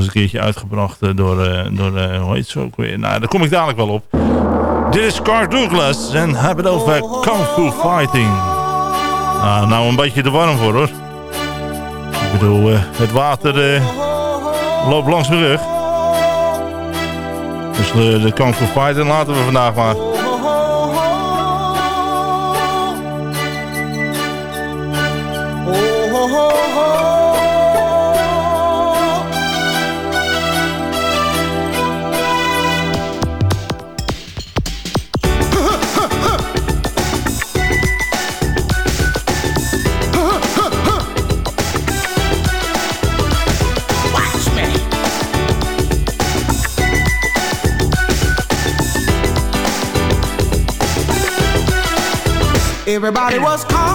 eens een keertje uitgebracht door, door hoe heet ze ook weer? Nou, daar kom ik dadelijk wel op. Dit is Carl Douglas en hebben het over Kung Fu Fighting. Nou, nou een beetje te warm voor hoor. Ik bedoel, het water loopt langs mijn rug. Dus de, de Kung Fu Fighting laten we vandaag maar. Everybody was kung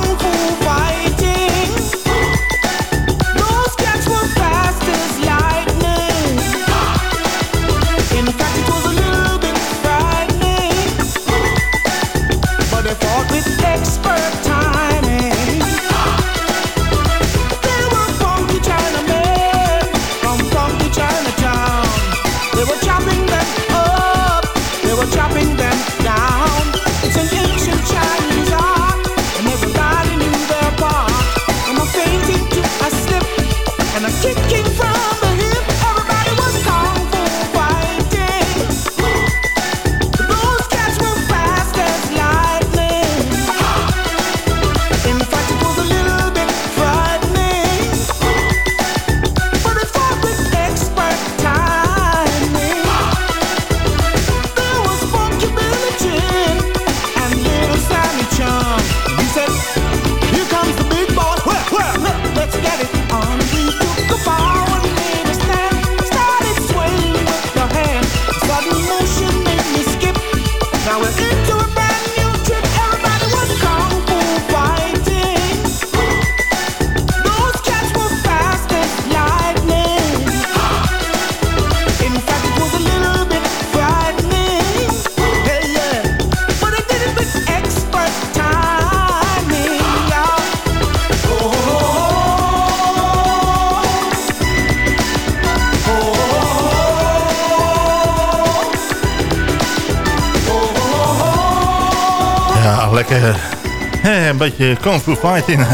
beetje kung fu fighting.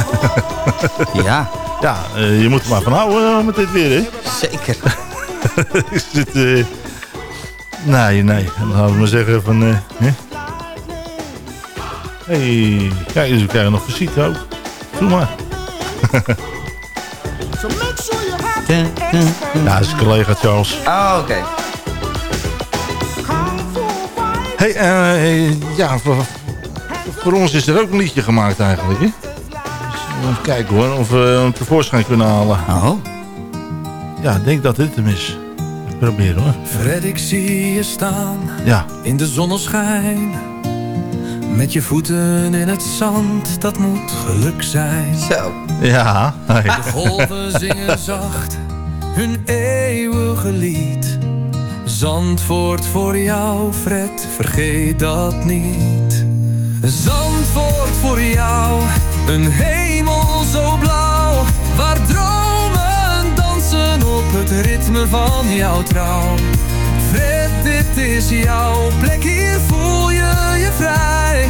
ja. Ja, uh, je moet er maar van houden uh, met dit weer, hè? Zeker. is dit... Uh... Nee, nee. Dan gaan we maar zeggen van... Hé, hey, kijk eens, we krijgen nog visite ook. Doe maar. ja, dat is collega Charles. Oh, oké. Okay. Hey, uh, ja, voor ons is er ook een liedje gemaakt eigenlijk. Hè? Dus even kijken hoor, of we hem tevoorschijn kunnen halen. Oh. Ja, ik denk dat dit hem is. Ik probeer hoor. Fred, ik zie je staan. Ja. In de zonneschijn. Met je voeten in het zand, dat moet geluk zijn. Zo. Ja. De golven zingen zacht hun eeuwige lied. Zandvoort voor jou, Fred, vergeet dat niet. Zandvoort voor jou, een hemel zo blauw, waar dromen dansen op het ritme van jouw trouw. Fred, dit is jouw plek, hier voel je je vrij.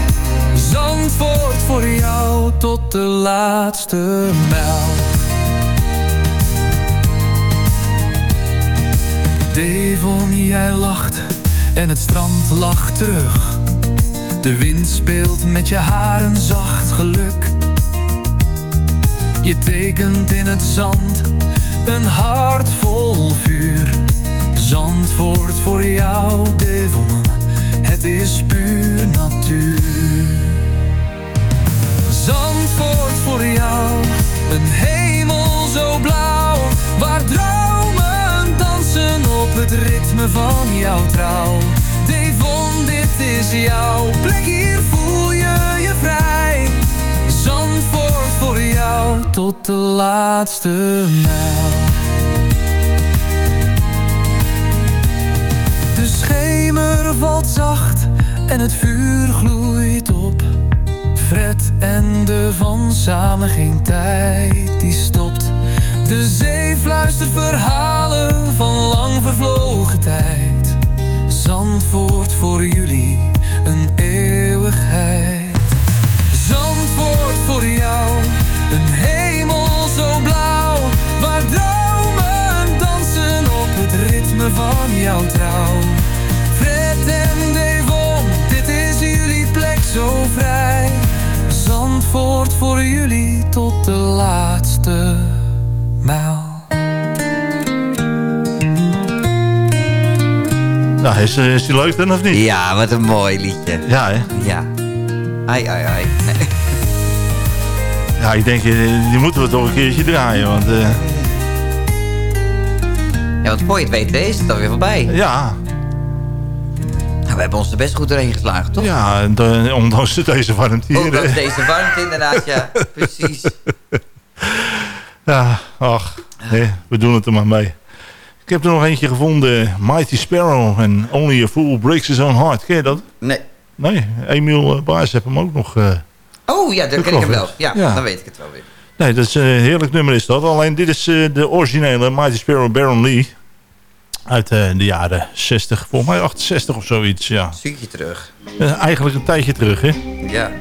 Zandvoort voor jou tot de laatste mijl. Devon, jij lacht en het strand lacht terug. De wind speelt met je haren zacht geluk. Je tekent in het zand een hart vol vuur. Zandvoort voor jou, Devon, het is puur natuur. Zandvoort voor jou, een hemel zo blauw, waar dromen dansen op het ritme van jouw trouw. Devon, dit is jouw plek, hier voel je je vrij. Zandvoort voor jou tot de laatste mijl. De schemer valt zacht en het vuur gloeit op. Fred en de van samen geen tijd die stopt. De zee fluistert verhalen van Zandvoort voor jullie, een eeuwigheid. Zandvoort voor jou, een hemel zo blauw. Waar dromen dansen op het ritme van jouw trouw. Fred en Devon, dit is jullie plek zo vrij. Zandvoort voor jullie tot de laatste maal. Nou, is, eh, is die leuk dan of niet? Ja, wat een mooi liedje. Ja, hè? Ja. Ai, ai, ai. Ja, ik denk, eh, die moeten we toch een keertje draaien. Want eh, Ja, want voor je het weet is het alweer voorbij. ja, Nou, we hebben ons er best goed doorheen geslagen, toch? ja de- ondanks deze warmte hier. Ondanks deze warmte inderdaad, ja. Precies. Ja, ach, hè, we doen het er maar mee. Ik heb er nog eentje gevonden. Mighty Sparrow en Only a Fool Breaks His Own Heart. Ken je dat? Nee. Nee, Emiel eh, Baars heeft hem ook nog... eh, Oh, ja, dan ken ik hem wel. Ja, Ja. dan weet ik het wel weer. Nee, dat is een heerlijk nummer is dat. Alleen dit is eh, de originele Mighty Sparrow Baron Lee. Uit eh, de jaren 60, volgens mij 68 of zoiets, ja. Een stukje terug. Eh, eigenlijk een tijdje terug, hè. Ja.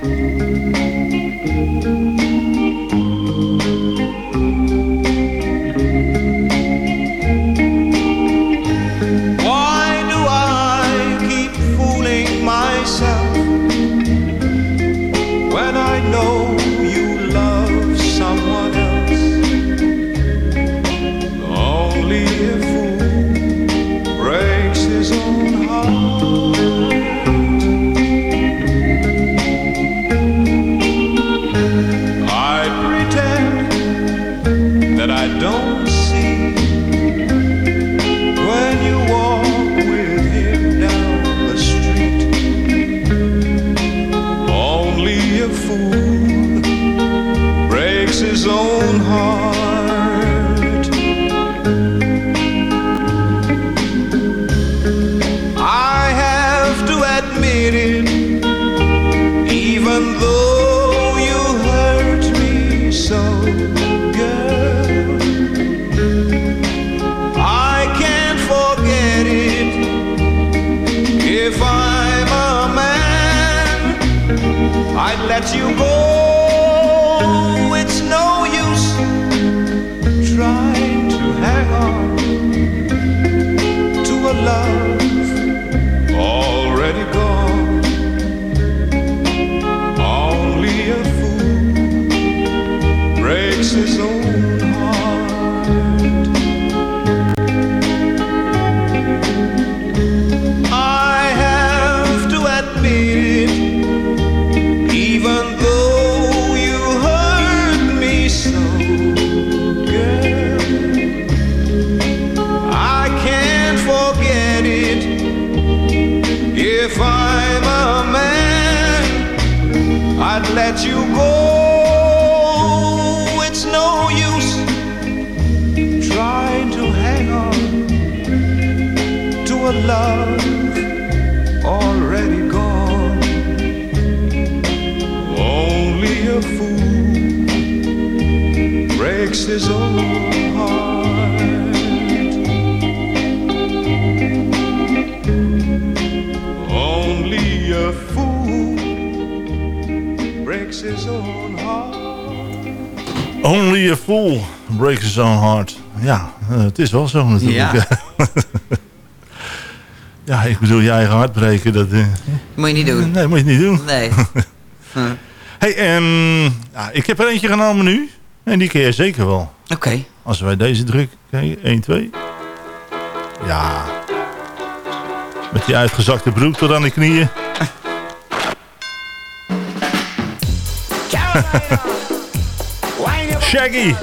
I'd let you go. His own heart. Only a fool breaks his own heart. Only a fool breaks his own heart. Ja, eh, het is wel zo natuurlijk. Ja. Ja, ik bedoel, je eigen hart breken, dat... eh, Moet je niet doen. nee, moet je niet doen. Nee. hey, ehm, ja, ik heb er eentje genomen nu. En die je zeker wel. Oké. Als wij deze drukken. Kijk, 1, 2. Ja. Met die uitgezakte broek tot aan de knieën. Shaggy.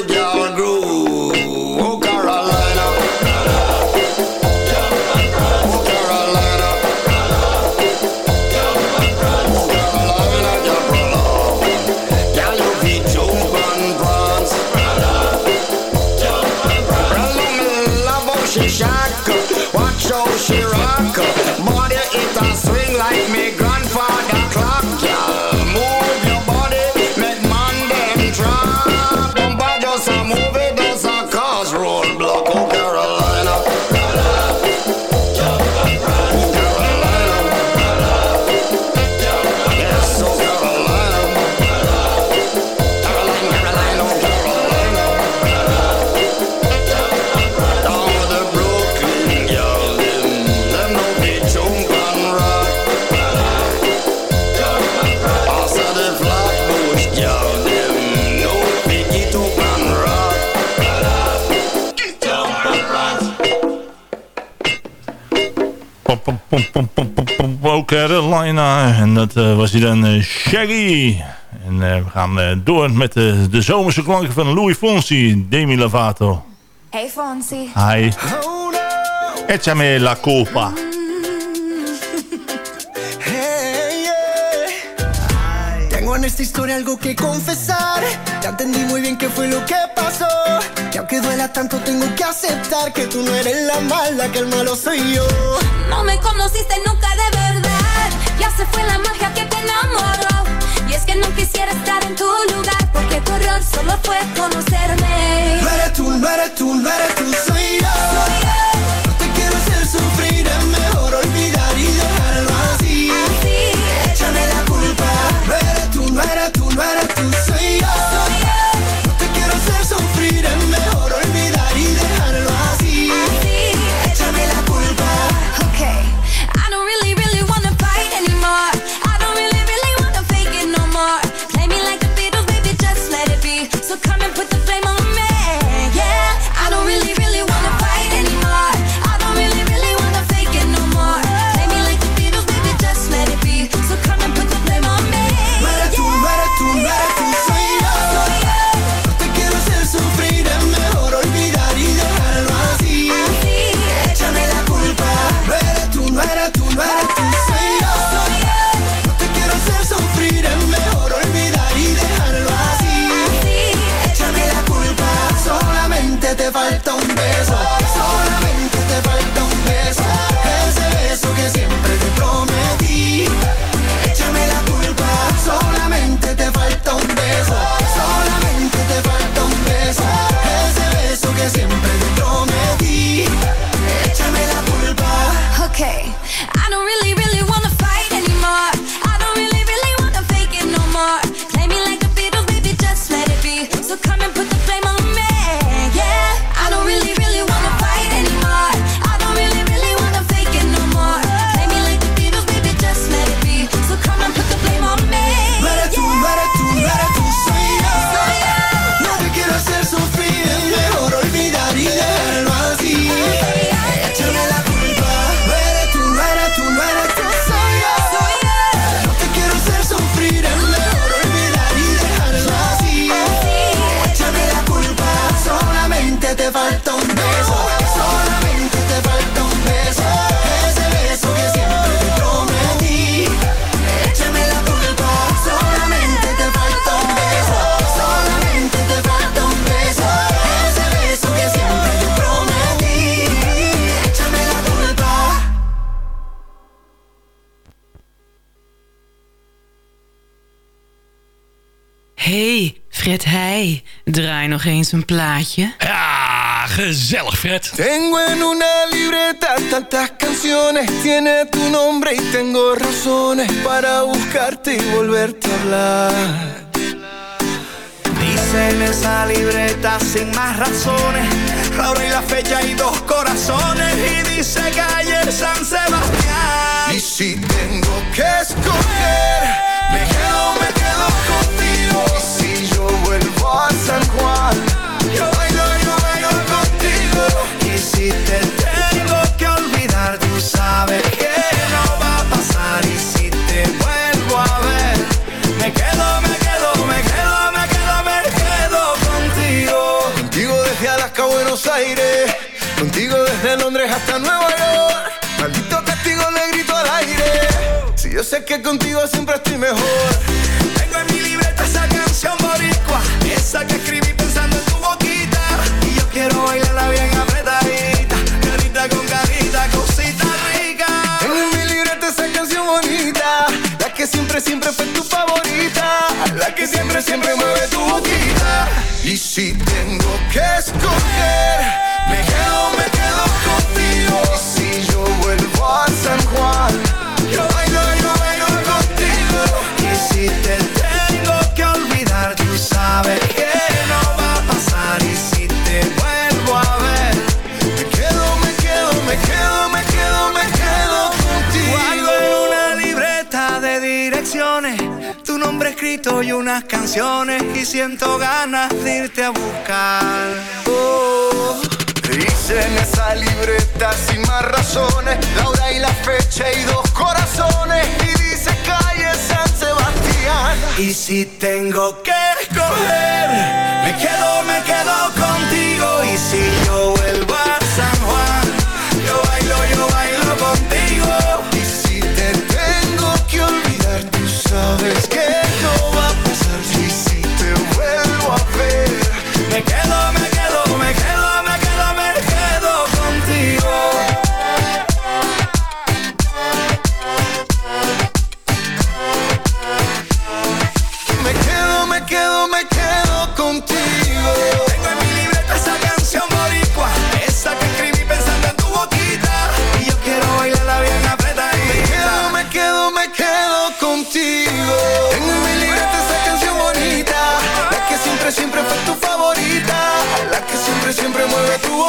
little girl grew Oh, Carolina. En dat eh, was hij dan eh, Shaggy. En eh, we gaan eh, door met de, de zomerse klanken van Louis Fonsi, Demi Lovato. Hey Fonsi. Hi. Échame la culpa. Hey, yeah. Tengo en esta historia algo que confesar. Ya entendí muy bien qué fue lo que pasó. Y aunque duela tanto, tengo que aceptar que tú no eres la mala, que el malo soy yo. No me conociste nunca de se fue la magia que te enamoró. Y es que no quisiera estar en tu lugar. Porque tu error solo fue conocerme. No eres tú, no eres tú, no eres tú, soy yo. No draai nog eens een plaatje. Ja, gezellig Fred. Tengo en una libreta tantas canciones, tiene tu nombre y tengo razones para buscarte y volverte a hablar. Dice en esa libreta sin más razones La hora y la fecha y dos corazones Y dice calle San Sebastián Y si tengo que escoger, me quedo, me Yo bailo, yo bailo contigo. Y si te tengo que olvidar, tú sabes que no va a pasar. Y si te vuelvo a ver, me quedo, me quedo, me quedo, me quedo, me quedo contigo. Contigo desde Alaska a Buenos Aires. Contigo desde Londres hasta Nueva York. Maldito castigo le grito al aire. Si yo sé que contigo siempre estoy mejor. Tengo en mi libreta esa canción morir esa que escribí pensando en tu boquita. Y yo quiero bailarla bien apretadita. Carita con carita, cosita rica. En mi libreta esa canción bonita. La que siempre, siempre fue tu favorita. La que siempre, siempre mueve tu boquita. Y si tengo que escoger siento ganas de irte a buscar. Oh. Dice en esa libreta sin más razones, la hora y la fecha y dos corazones. Y dice calle San Sebastián. Y si tengo que escoger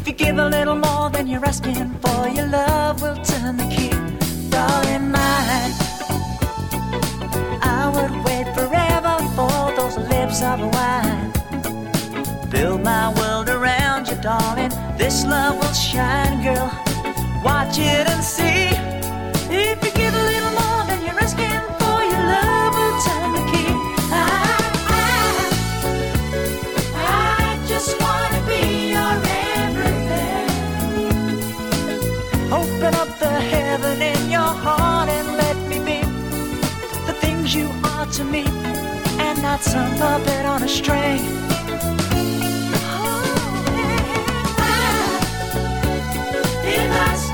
If you give a little more than you're asking for, your love will turn the key. Darling, mine. I would wait forever for those lips of wine. Build my world around you, darling. This love will shine, girl. Watch it and see. Open up the heaven in your heart and let me be. The things you are to me, and not some puppet on a string. If I stay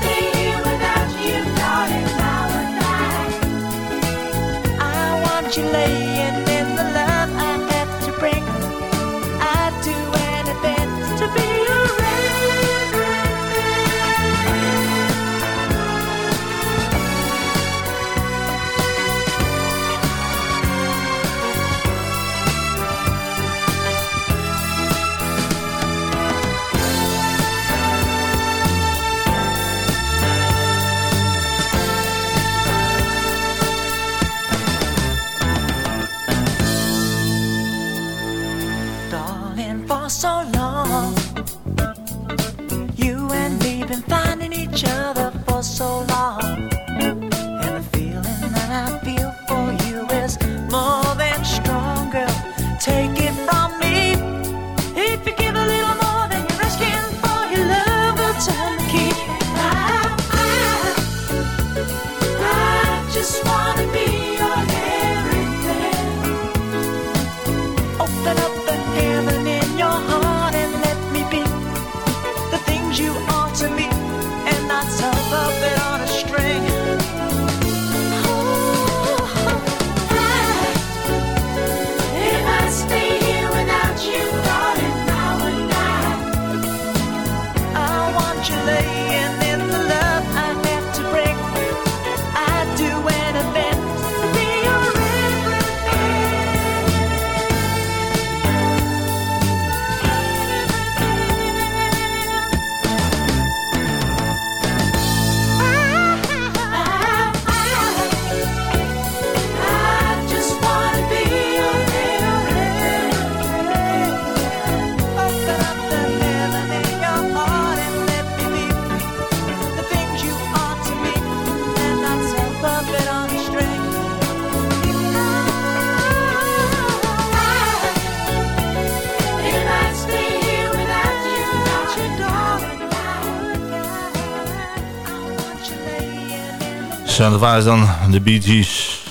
Zo, dat waren dan de Bee Gees.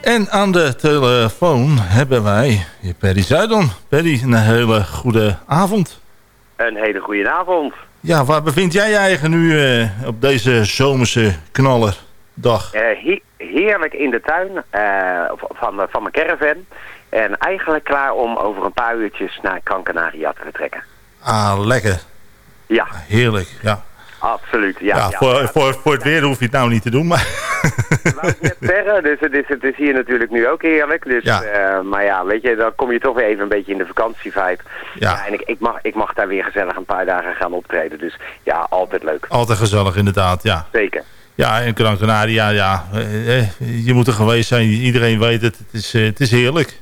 En aan de telefoon hebben wij Perry Zuidon. Perry, een hele goede avond. Een hele goede avond. Ja, waar bevind jij je eigen nu eh, op deze zomerse knallerdag? Eh, he- heerlijk in de tuin eh, van, van mijn caravan. En eigenlijk klaar om over een paar uurtjes naar Gran Canaria te vertrekken. Ah, lekker. Ja, Heerlijk, ja. Absoluut. Ja, Ja, ja. voor, Voor, voor het weer hoef je het nou niet te doen, maar... Verre, dus het is, het is hier natuurlijk nu ook heerlijk. Dus, Ja. eh, maar ja, weet je, dan kom je toch weer even een beetje in de vakantievibe. Ja. en ik, ik, mag, ik mag daar weer gezellig een paar dagen gaan optreden. Dus ja, altijd leuk. Altijd gezellig, inderdaad, ja. Zeker. Ja, en Gran Canaria, ja, eh, eh, je moet er geweest zijn. Iedereen weet het. Het is, het is heerlijk.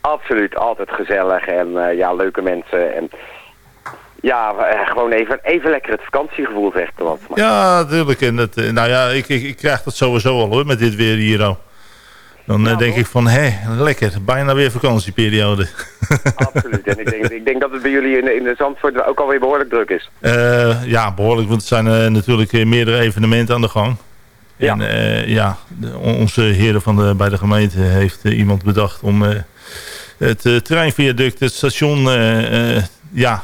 Absoluut, altijd gezellig en ja, leuke mensen. En ja, eh, gewoon even, even lekker het vakantiegevoel, zeg ik er wat. Ja, natuurlijk. En dat, eh, nou ja, ik, ik, ik krijg dat sowieso al hoor, met dit weer hier al. Dan eh, denk ik van, hé, lekker, bijna weer vakantieperiode. Absoluut. En ik denk, ik denk dat het bij jullie in, de- in de Zandvoort ook alweer behoorlijk druk is. Ja, behoorlijk, want er zijn natuurlijk meerdere evenementen aan de gang. Ja. En ja, de- onze heren van de, bij de gemeente heeft iemand bedacht om het treinviaduct, het station, ja,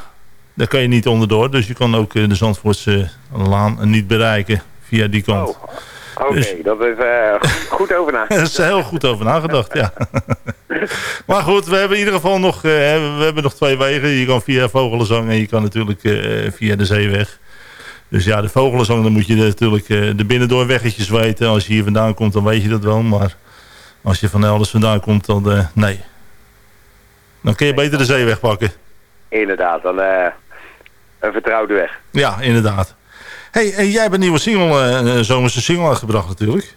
Daar kan je niet onderdoor. Dus je kan ook eh, de Zandvoortse laan niet bereiken via die kant. Oh, Oké, Dus- dat is eh, goed over na. Daar is heel goed over nagedacht, ja. maar goed, we hebben in ieder geval nog, eh, we hebben nog twee wegen. Je kan via Vogelenzang en je kan natuurlijk via de zeeweg. Dus ja, de Vogelenzang, dan moet je natuurlijk de binnendoorweggetjes weten. Als je hier vandaan komt, dan weet je dat wel. Maar als je van elders vandaan komt, dan nee. Dan kun je beter de zeeweg pakken. Inderdaad, dan een vertrouwde weg. Ja, inderdaad. hey, en jij hebt een nieuwe single, eh, een zomerse single uitgebracht natuurlijk.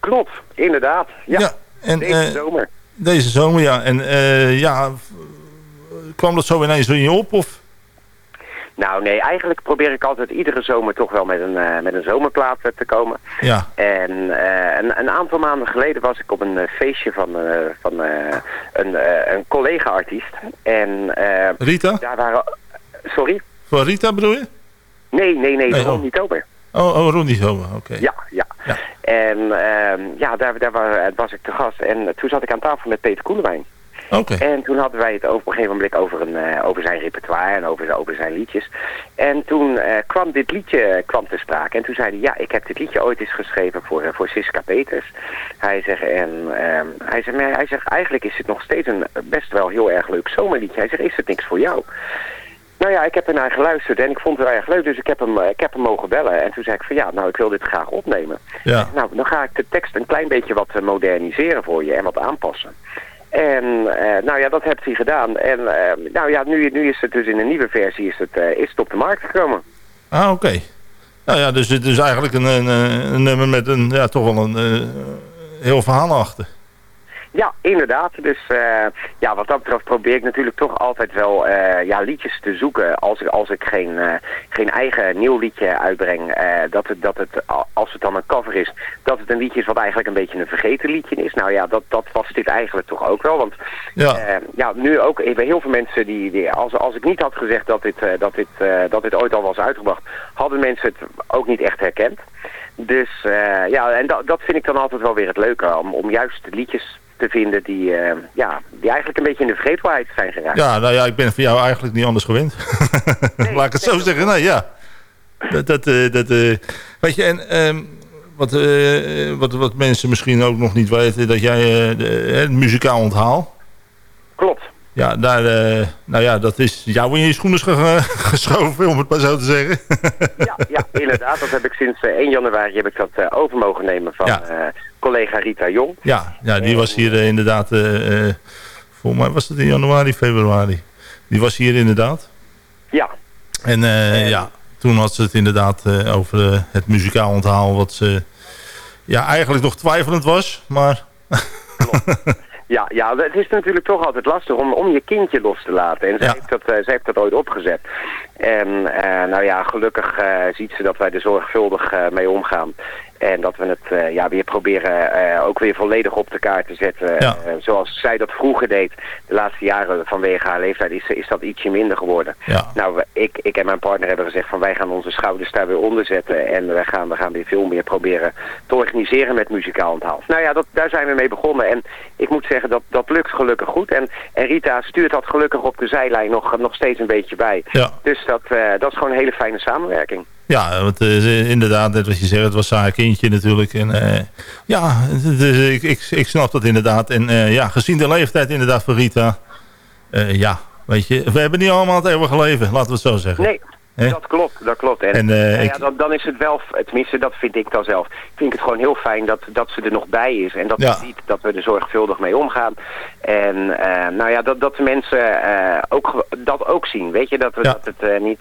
Klopt, inderdaad. Ja, en, deze eh, zomer. Deze zomer, ja. En eh, ja, kwam dat zo ineens in je op? Of? Nou nee, eigenlijk probeer ik altijd iedere zomer toch wel met een, eh, met een zomerplaat eh, te komen. Ja. En eh, een, een aantal maanden geleden was ik op een eh, feestje van, eh, van eh, een, eh, een collega-artiest. En eh, Rita? daar waren... Sorry? Voor Rita bedoel je? Nee, nee, nee, Nee, Ron oh. niet over. Oh, oh Ronnie Zomer, oké. Ja, ja. En ehm, ja, daar, daar wa- was ik te gast. En toen zat ik aan tafel met Peter Koelewijn. Oké. En toen hadden wij het over, op een gegeven moment over, een, eh, over zijn repertoire en over, over zijn liedjes. En toen eh, kwam dit liedje eh, kwam te sprake. En toen zei hij, ja, ik heb dit liedje ooit eens geschreven voor, eh, voor Siska Peters. Hij zegt, en ehm, hij zegt, maar hij zegt, eigenlijk is het nog steeds een eh, best wel heel erg leuk zomerliedje. Hij zegt, is het niks voor jou? Nou ja, ik heb ernaar geluisterd en ik vond het wel erg leuk, dus ik heb, hem, eh, ik heb hem mogen bellen. En toen zei ik van ja, nou ik wil dit graag opnemen. Ja. Nou, dan ga ik de tekst een klein beetje wat eh, moderniseren voor je en wat aanpassen. En eh, nou ja, dat heeft hij gedaan. En nou ja, nu, nu is het dus in een nieuwe versie is het, is het op de markt gekomen. Ah, oké. Nou ja, dus het is eigenlijk een, een, een nummer met een, ja, toch wel een heel verhaal achter. Ja, inderdaad. Dus eh, ja, wat dat betreft probeer ik natuurlijk toch altijd wel eh, ja, liedjes te zoeken. Als ik, als ik geen, eh, geen eigen nieuw liedje uitbreng, dat, het, dat het, als het dan een cover is, dat het een liedje is wat eigenlijk een beetje een vergeten liedje is. Nou ja, dat, dat was dit eigenlijk toch ook wel. Want Ja. ja, nu ook even heel veel mensen die, die als, als ik niet had gezegd dat dit, dat, dit, dat dit ooit al was uitgebracht, hadden mensen het ook niet echt herkend. Dus ja, en dat, dat vind ik dan altijd wel weer het leuke, om, om juist de liedjes te vinden die, eh, ja, die eigenlijk een beetje in de vergetelheid zijn geraakt. Ja, nou ja, ik ben van jou eigenlijk niet anders gewend. Laat ik het zo zeggen. Nee, ja. Dat, dat, eh, dat, eh, weet je, en ehm, wat, wat, wat mensen misschien ook nog niet weten, dat jij het muzikaal onthaal. Klopt. Ja, daar, eh, nou ja, dat is jou in je schoenen ge- geschoven, om het maar zo te zeggen. Ja, ja, inderdaad. Dat heb ik sinds eh, 1 januari heb ik dat eh, over mogen nemen van Ja. eh, collega Rita Jong. Ja, ja die was hier eh, inderdaad, eh, eh, volgens mij was het in januari, februari. Die was hier inderdaad. Ja. En eh, ja, toen had ze het inderdaad eh, over eh, het muzikaal onthaal, wat ze ja, eigenlijk nog twijfelend was, maar... Ja, ja, het is natuurlijk toch altijd lastig om, om je kindje los te laten. En zij, heeft, dat, eh, zij heeft dat ooit opgezet. En eh, nou ja, gelukkig eh, ziet ze dat wij er zorgvuldig mee omgaan. En dat we het eh, ja, weer proberen eh, ook weer volledig op de kaart te zetten. Ja. Eh, zoals zij dat vroeger deed. De laatste jaren vanwege haar leeftijd is, is dat ietsje minder geworden. Ja. Nou, ik, ik en mijn partner hebben gezegd van wij gaan onze schouders daar weer onder zetten. En we gaan, we gaan weer veel meer proberen te organiseren met muzikaal onthaal. Nou ja, dat, daar zijn we mee begonnen. En ik moet zeggen, dat, dat lukt gelukkig goed. En, en Rita stuurt dat gelukkig op de zijlijn nog, nog steeds een beetje bij. Ja. Dus dat, dat is gewoon een hele fijne samenwerking. Ja, want eh, inderdaad, net wat je zegt, het was haar kindje natuurlijk. En eh, ja, dus ik, ik, ik snap dat inderdaad. En eh, ja, gezien de leeftijd inderdaad van Rita, ja, weet je, we hebben niet allemaal het eeuwige leven, laten we het zo zeggen. Nee, dat klopt, dat klopt. En, En, nou ja, dan, dan is het wel, tenminste dat vind ik dan zelf, vind ik het gewoon heel fijn dat, dat ze er nog bij is. En dat Ja. ziet dat we er zorgvuldig mee omgaan. En nou ja, dat, dat de mensen ook, dat ook zien. Weet je, dat, we, Ja. dat het niet,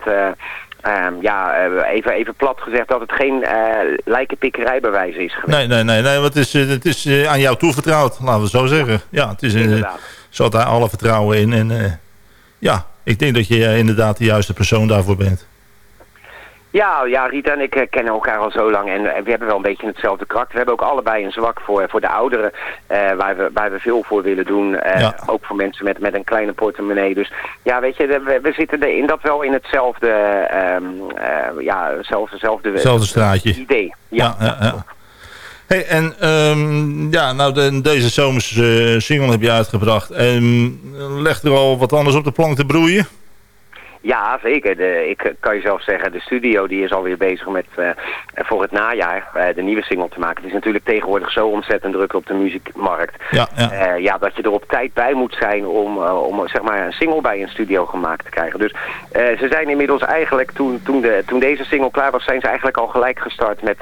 eh, ehm, ja, eh, even, even plat gezegd, dat het geen uh, lijkenpikkerijbewijs is geweest. Nee, nee, nee, nee want het is, eh, het is aan jou toevertrouwd, laten we het zo zeggen. Ja, het is, Inderdaad. ze had daar alle vertrouwen in. En ja, ik denk dat je inderdaad de juiste persoon daarvoor bent. Ja, ja, Rita en ik eh, kennen elkaar al zo lang en eh, we hebben wel een beetje hetzelfde karakter. We hebben ook allebei een zwak voor, voor de ouderen, eh, waar, we, waar we veel voor willen doen. Eh, Ja. Ook voor mensen met, met een kleine portemonnee. Dus ja, weet je, we, we zitten er in dat wel in hetzelfde, ehm, eh, ja, hetzelfde, hetzelfde, Hetzelfde straatje. idee. Ja, ja, ja. Hey, en ehm, ja, nou, de, deze zomers eh, single heb je uitgebracht. En leg er al wat anders op de plank te broeien? Ja, zeker. De, ik kan je zelf zeggen, de studio die is alweer bezig met eh, voor het najaar eh, de nieuwe single te maken. Het is natuurlijk tegenwoordig zo ontzettend druk op de muziekmarkt. Ja, ja. Eh, ja, dat je er op tijd bij moet zijn om, om zeg maar een single bij een studio gemaakt te krijgen. Dus ze zijn inmiddels eigenlijk, toen, toen, de, toen deze single klaar was, zijn ze eigenlijk al gelijk gestart met,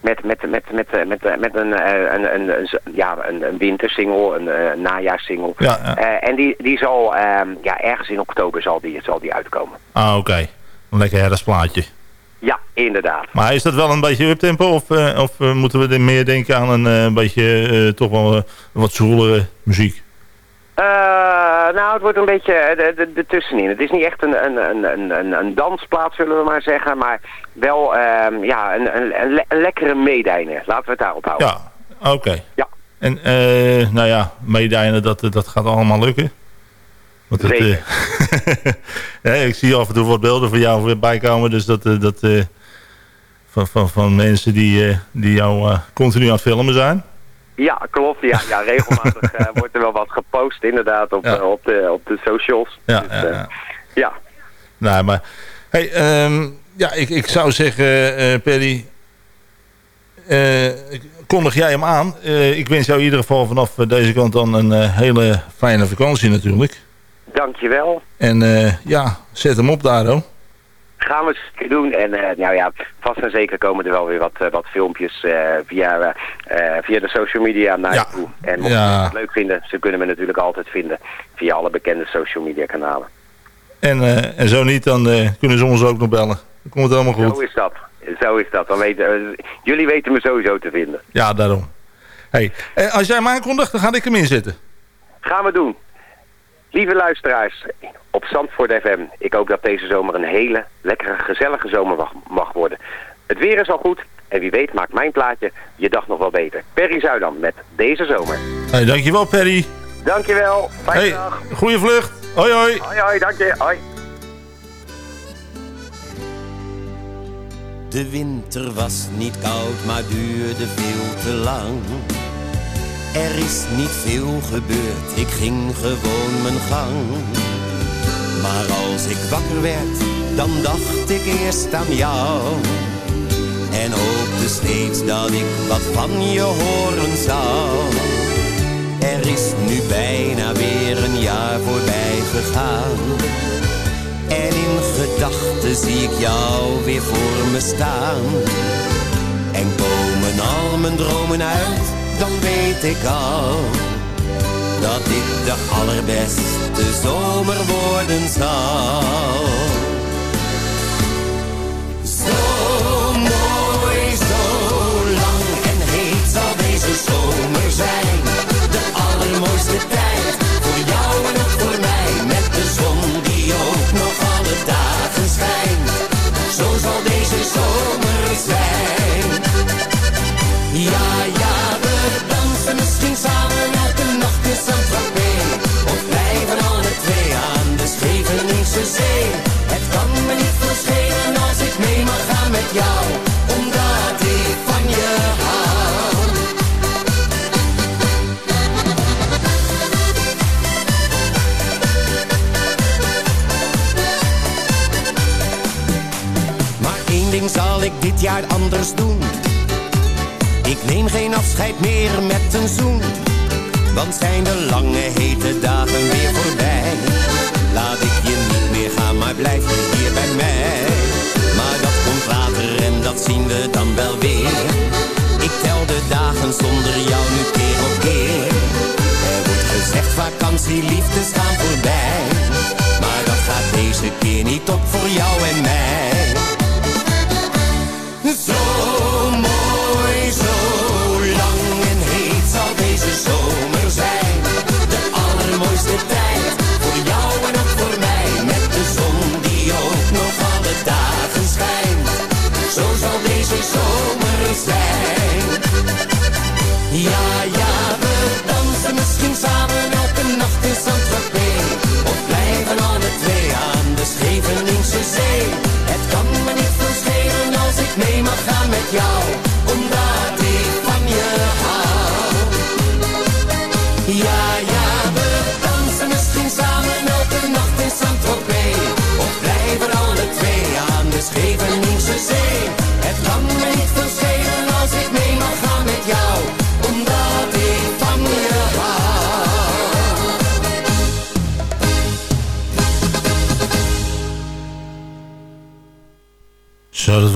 met, met, met, met, met, met, een, een, een, een, ja, een, een wintersingle, een, eh, najaarssingle. Ja, ja. En die, die zal, ehm, ja, ergens in oktober zal die, zal die uitkomen. Ah, oké. Een lekker herfstplaatje. Ja, inderdaad. Maar is dat wel een beetje uptempo? Of, eh, of eh, moeten we er meer denken aan een eh, beetje toch wel wat zwoelere muziek? Nou, het wordt een beetje de, de, de tussenin. Het is niet echt een, een, een, een, een, een dansplaat, zullen we maar zeggen. Maar wel ehm, ja, een, een, een, le- een lekkere meedijner. Laten we het daarop houden. Ja, oké. Ja. En nou ja, meedijnen, dat, dat gaat allemaal lukken. Want het, Zeker. ja, ik zie af en toe wat beelden van jou weer bijkomen. Dus dat, eh, dat eh, van, van, van mensen die, eh, die jou continu aan het filmen zijn. Ja, klopt. Ja, ja regelmatig wordt er wel wat gepost inderdaad op, Ja. op, de, op de socials. Ja, Dus, ja, ja. ja. Nou, maar hey, ehm, ja, ik, ik zou zeggen, Perry, kondig jij hem aan. Ik wens jou in ieder geval vanaf deze kant dan een hele fijne vakantie natuurlijk. Dankjewel. En eh, ja, zet hem op daar, hoor. Gaan we zeker doen. En eh, nou ja, vast en zeker komen er wel weer wat, eh, wat filmpjes via, via de social media naar je toe. En mocht Ja. het leuk vinden, ze kunnen me natuurlijk altijd vinden via alle bekende social media kanalen. En, en zo niet, dan kunnen ze ons ook nog bellen. Dan komt het allemaal Zo goed. is dat. Zo is dat. Dan weten, jullie weten me sowieso te vinden. Ja, daarom. Hey, als jij hem aankondigt, dan ga ik hem inzetten. Gaan we doen. Lieve luisteraars, op Zandvoort FM. Ik hoop dat deze zomer een hele lekkere, gezellige zomer mag, mag worden. Het weer is al goed en wie weet maakt mijn plaatje je dag nog wel beter. Perry Zuidam met deze zomer. Hey, dankjewel, Perry. Dankjewel. Fijne Hey, dag. goeie vlucht. Hoi, hoi. Hoi, hoi, dank je. Hoi. De winter was niet koud, maar duurde veel te lang. Er is niet veel gebeurd, ik ging gewoon mijn gang. Maar als ik wakker werd, dan dacht ik eerst aan jou. En hoopte steeds dat ik wat van je horen zou. Er is nu bijna weer een jaar voorbij gegaan. En in gedachten zie ik jou weer voor me staan. En komen al mijn dromen uit, dan weet ik al dat dit de allerbeste zomer worden zal. Zo mooi, zo lang en heet zal deze zomer zijn. De allermooiste tijd Het kan me niet veel schelen als ik mee mag gaan met jou. Omdat ik van je hou. Maar één ding zal ik dit jaar anders doen. Ik neem geen afscheid meer met een zoen. Want zijn de lange hete dagen weer voorbij. Laat gaan, maar blijf hier bij mij. Maar dat komt later en dat zien we dan wel weer. Ik tel de dagen zonder jou nu keer op keer. Er wordt gezegd vakantie, liefdes gaan voorbij. Maar dat gaat deze keer niet op voor jou en mij. Zo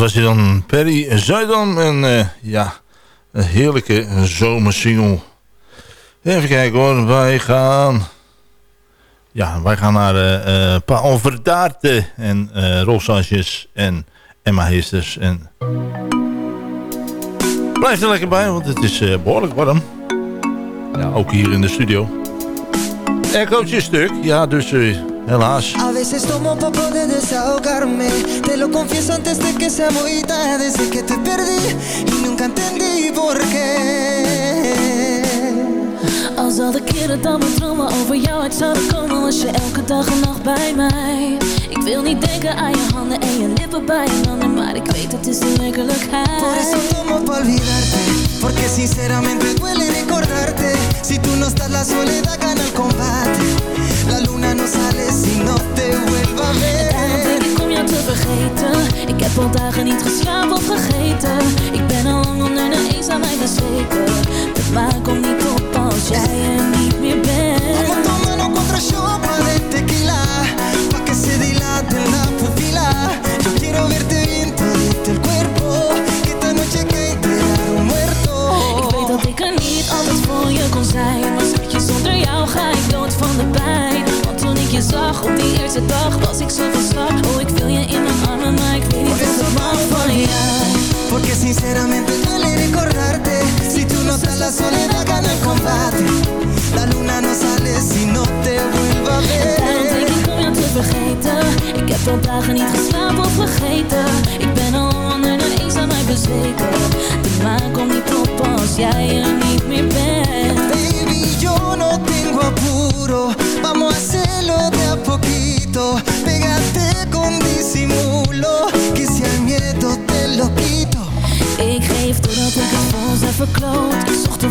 was hij dan. Perry Zuidam. En eh, ja, een heerlijke zomersingle. Even kijken hoor. Wij gaan... Ja, wij gaan naar uh, Paul Verdaarte en uh, en Emma. En... Blijf er lekker bij, want het is behoorlijk warm. Ja, ook hier in de studio. Echootje stuk, ja, dus helaas. A veces tomo pa poder desahogarme. Te lo confieso antes de que sea muy tarde. Desde que te perdí y nunca entendí por qué. Al zal de keren dat mijn dromen over jou uit zouden komen Was je elke dag en nacht bij mij. Ik wil niet denken aan je handen en je lippen bij een ander Maar ik weet het is de werkelijkheid. Por eso tomo pa olvidarte Porque sinceramente duele recordarte. Si tú no estás la soledad gana el combate La luna no sale si no te vuelva a ver. Daarom denk ik om jou te vergeten? Ik heb al dagen niet geslapen of gegeten Ik ben al lang onder de eens aan mij bezweken. De maan komt niet op als jij er niet meer bent. Vamos tomando contra sopa de tequila. Pa' que se dilate la pupila. Yo quiero verte bien todito el cuerpo. Que esta noche que un muerto. Ik weet dat ik er niet altijd voor je kon zijn. Maar schatje, zonder jou ga ik dood van de pijn je zag op die eerste dag Was ik zo van slag Oh, ik wil je in mijn armen Maar ik weet niet wat ik mag van jou Porque sinceramente duele recordarte. Si tú no estás la soledad gana el combate. La luna no sale si no te vuelva a ver vergeten. Ik heb al dagen niet geslapen of vergeten. Ik ben al onder de eens aan mij bezweken. De maan komt niet op als jij er niet meer bent. Baby, yo no tengo apuro. Vamos a hacerlo de a poquito. Pégate con disimulo Que si el miedo te lo quito. Ik geef doordat ik het ons heb verkloot Ik zocht te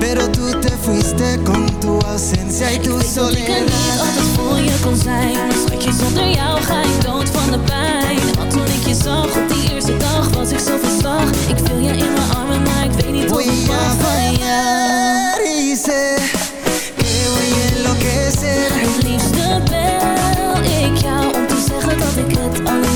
Pero tú te fuiste con tu ausencia y tu Ik dat ik niet soledad. altijd voor je kon zijn. Schatje, zonder jou ga ik dood van de pijn. Want toen ik je zag op die eerste dag was ik zo van slag Ik viel je in mijn armen, maar ik weet niet of ik mag van jou que voy a enloquecer. Het liefste bel ik jou om te zeggen dat ik het allermeest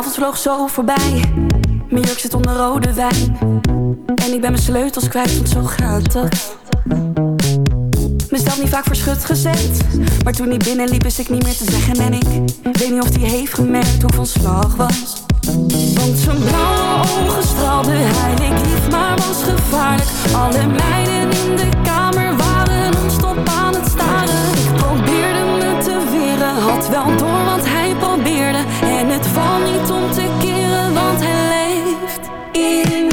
avond vloog zo voorbij. Mijn jurk zit onder rode wijn. En ik ben mijn sleutels kwijt, want zo gaat dat. Mezelf niet vaak voor schut gezet. Maar toen hij binnenliep, is ik niet meer te zeggen. En ik weet niet of hij heeft gemerkt hoe van slag was. Want zijn blauwe ogen straalden, hij leek lief, maar was gevaarlijk. Alle meiden in de kamer waren non-stop aan het staren. Ik probeerde me te weren, had wel door, want. Niet om te keren, want hij leeft in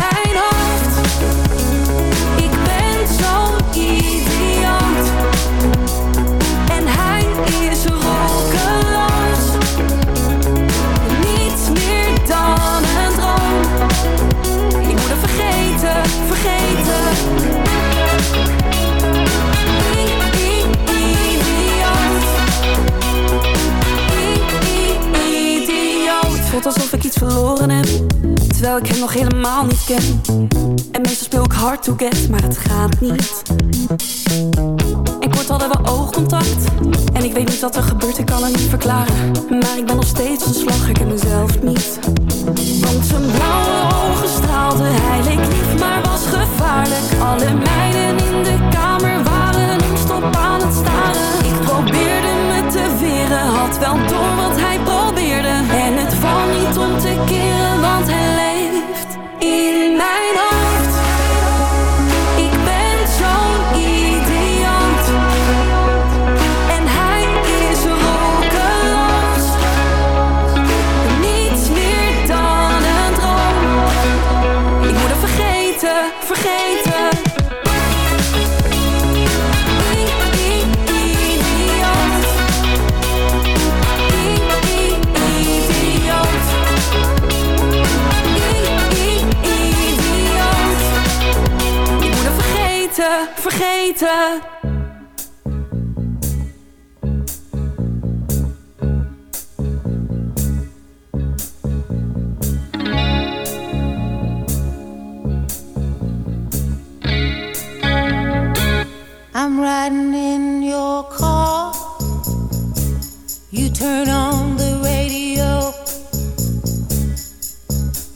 nog helemaal niet ken. En meestal speel ik hard to get, maar het gaat niet. En kort hadden we oogcontact. En ik weet niet wat er gebeurt, ik kan het niet verklaren. Maar ik ben nog steeds een slag, ik ken mezelf niet. Want zijn blauwe ogen straalden, hij leek lief, maar was gevaarlijk. Alle meiden in de kamer waren non-stop aan het staren. Ik probeerde me te weren, had wel door wat hij probeerde. En het valt niet om te keren, want hij leeft in mijn hoofd. vergeten. I'm riding in your car. You turn on the radio.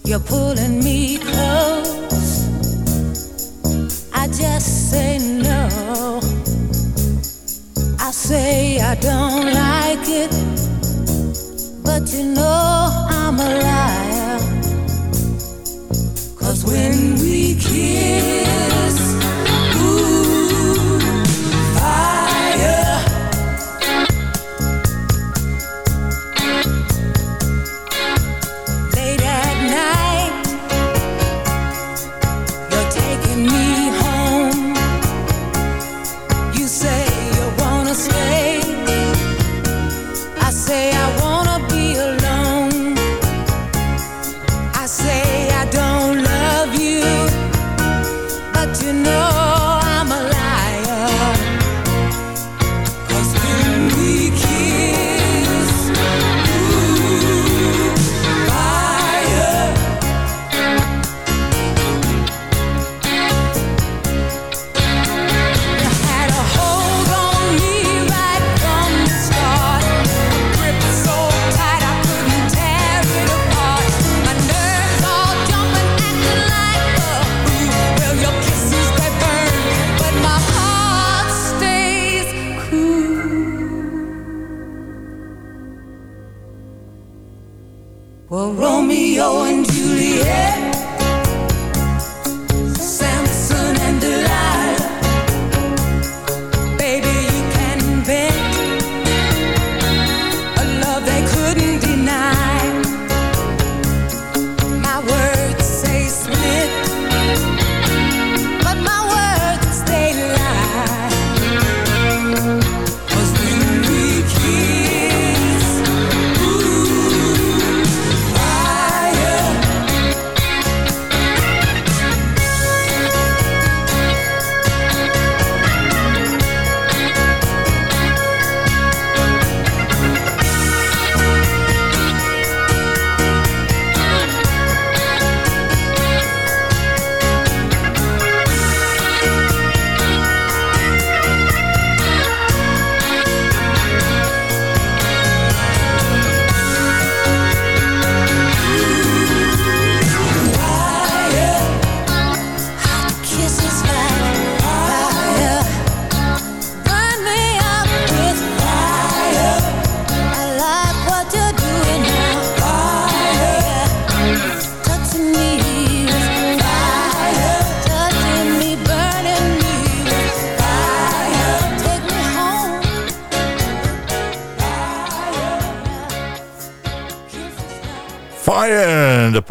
You're pulling me close. say I don't like it, but you know I'm a liar. Cause when we kiss,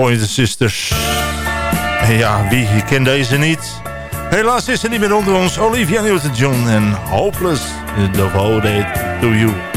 Pointer Sisters. En ja, wie kent deze niet? Helaas is ze niet meer onder ons. Olivia Newton-John en Hopeless devoted to you.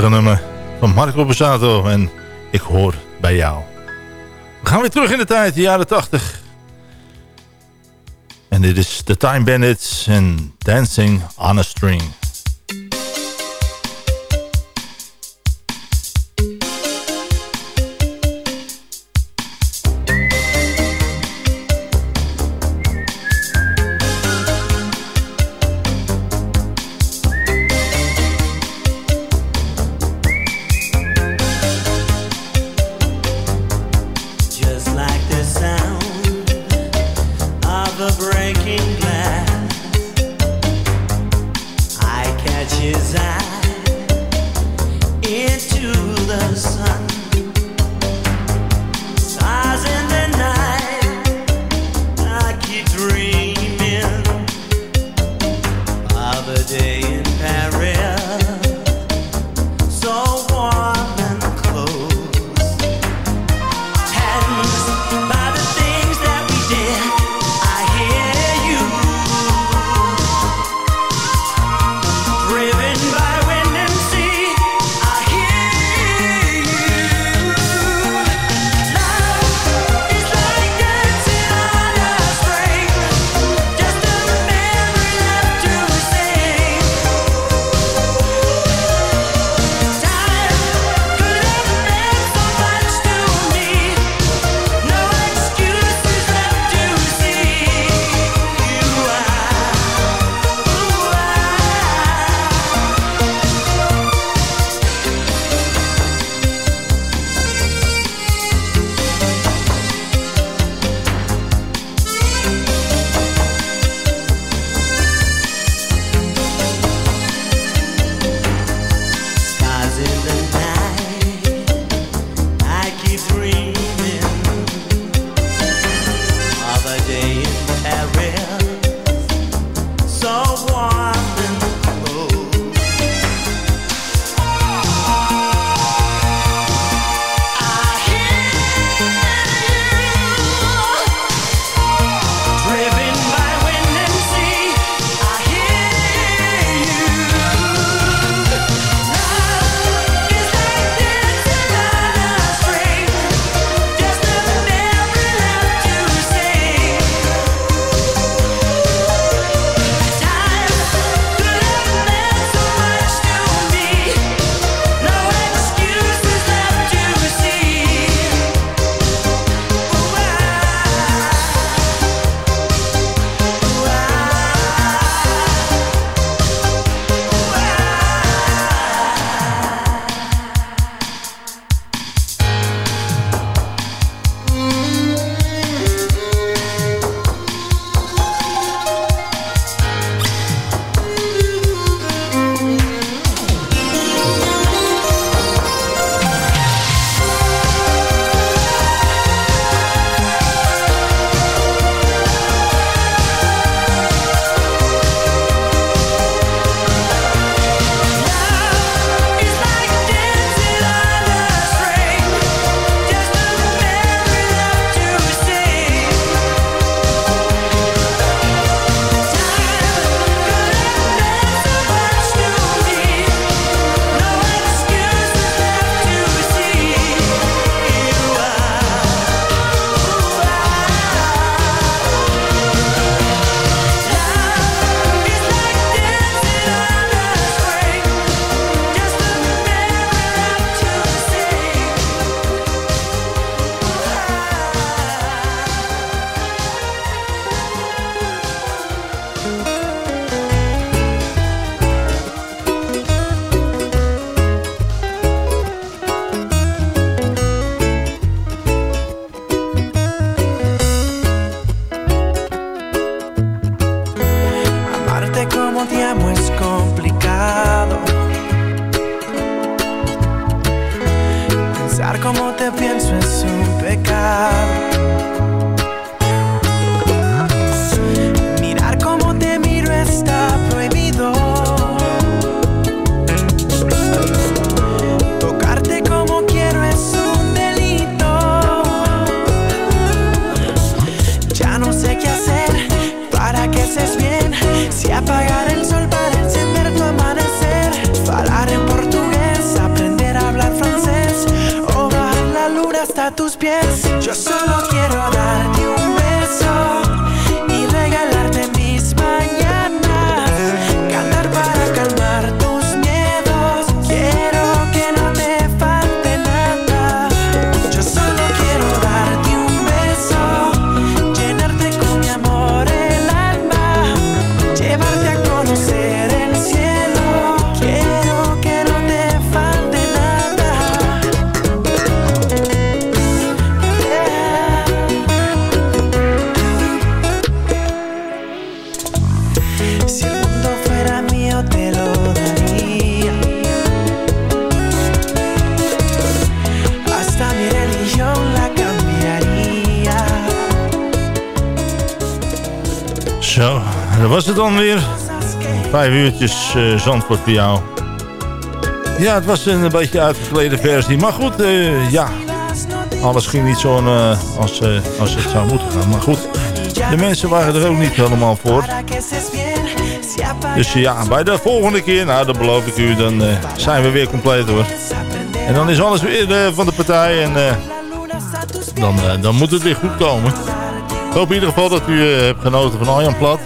prachtige nummer van Marco Borsato en Ik Hoor Bij Jou. We gaan weer terug in de tijd, de jaren 80. En dit is The Time Bandits en Dancing on a String. Uurtjes eh, Zandvoort voor jou. Ja, het was een beetje uitgeklede versie. Maar goed, eh, ja. Alles ging niet zo eh, als, als het zou moeten gaan. Maar goed, de mensen waren er ook niet helemaal voor. Dus ja, bij de volgende keer, nou dat beloof ik u, dan zijn we weer compleet hoor. En dan is alles weer van de partij en dan, dan moet het weer goed komen. Ik hoop in ieder geval dat u hebt genoten van Arjan Plat.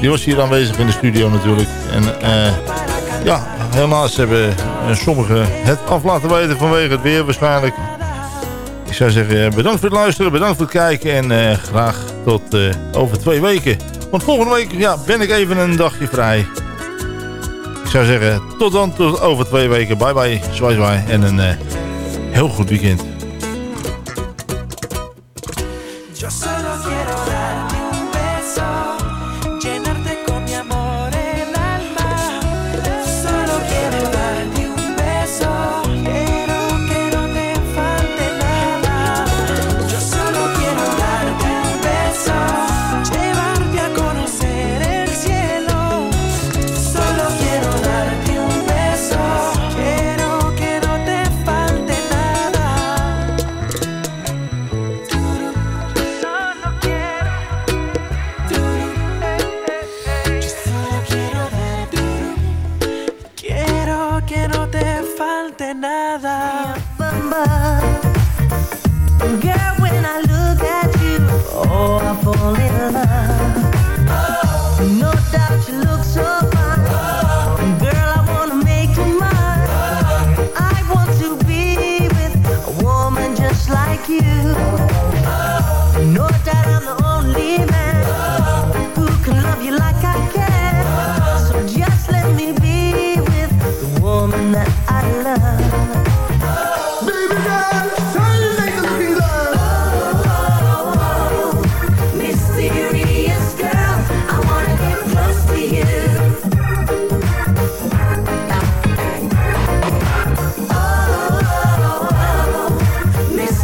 Die was hier aanwezig in de studio natuurlijk. En eh, ja, helaas hebben eh, sommigen het af laten weten vanwege het weer waarschijnlijk. Ik zou zeggen, eh, bedankt voor het luisteren, bedankt voor het kijken en graag tot over twee weken. Want volgende week ja, ben ik even een dagje vrij. Ik zou zeggen, tot dan, tot over twee weken. Bye bye, zwaai zwaai en een heel goed weekend.